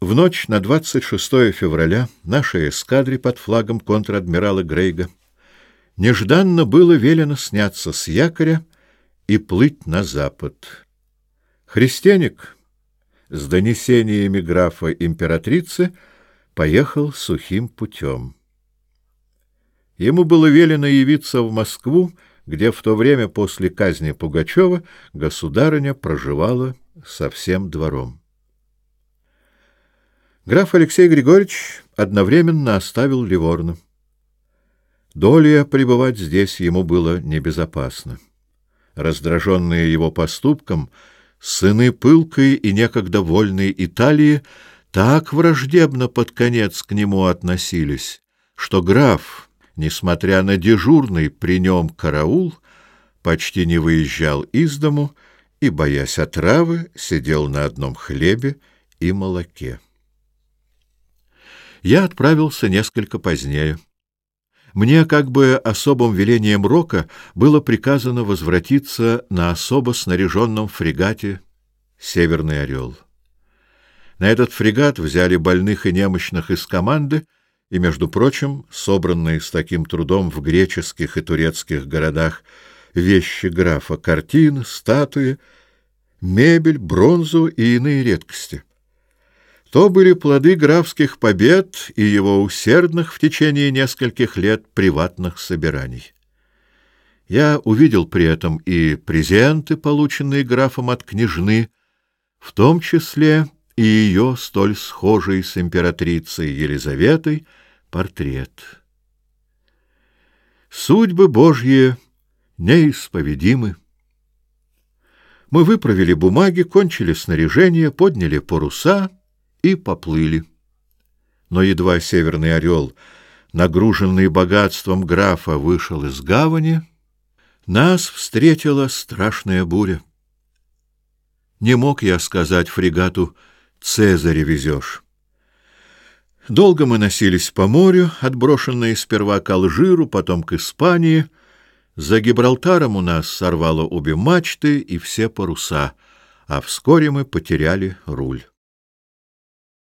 В ночь на 26 февраля нашей эскадре под флагом контр-адмирала Грейга нежданно было велено сняться с якоря и плыть на запад. Христианик с донесениями графа императрицы поехал сухим путем. Ему было велено явиться в Москву, где в то время после казни Пугачева государыня проживала со всем двором. Граф Алексей Григорьевич одновременно оставил Ливорно. Доля пребывать здесь ему было небезопасно. Раздраженные его поступком, сыны пылкой и некогда вольной Италии так враждебно под конец к нему относились, что граф, несмотря на дежурный при нем караул, почти не выезжал из дому и, боясь отравы, сидел на одном хлебе и молоке я отправился несколько позднее. Мне как бы особым велением Рока было приказано возвратиться на особо снаряженном фрегате «Северный орел». На этот фрегат взяли больных и немощных из команды, и, между прочим, собранные с таким трудом в греческих и турецких городах вещи графа, картины, статуи, мебель, бронзу и иные редкости — то были плоды графских побед и его усердных в течение нескольких лет приватных собираний. Я увидел при этом и презенты, полученные графом от княжны, в том числе и ее столь схожий с императрицей Елизаветой портрет. Судьбы Божьи неисповедимы. Мы выправили бумаги, кончили снаряжение, подняли паруса — и поплыли. Но едва северный орел, нагруженный богатством графа, вышел из гавани, нас встретила страшная буря. Не мог я сказать фрегату "Цезарь везёшь". Долго мы носились по морю, отброшенные сперва к Алжиру, потом к Испании. За Гибралтаром у нас сорвало обе мачты и все паруса, а вскоре мы потеряли руль.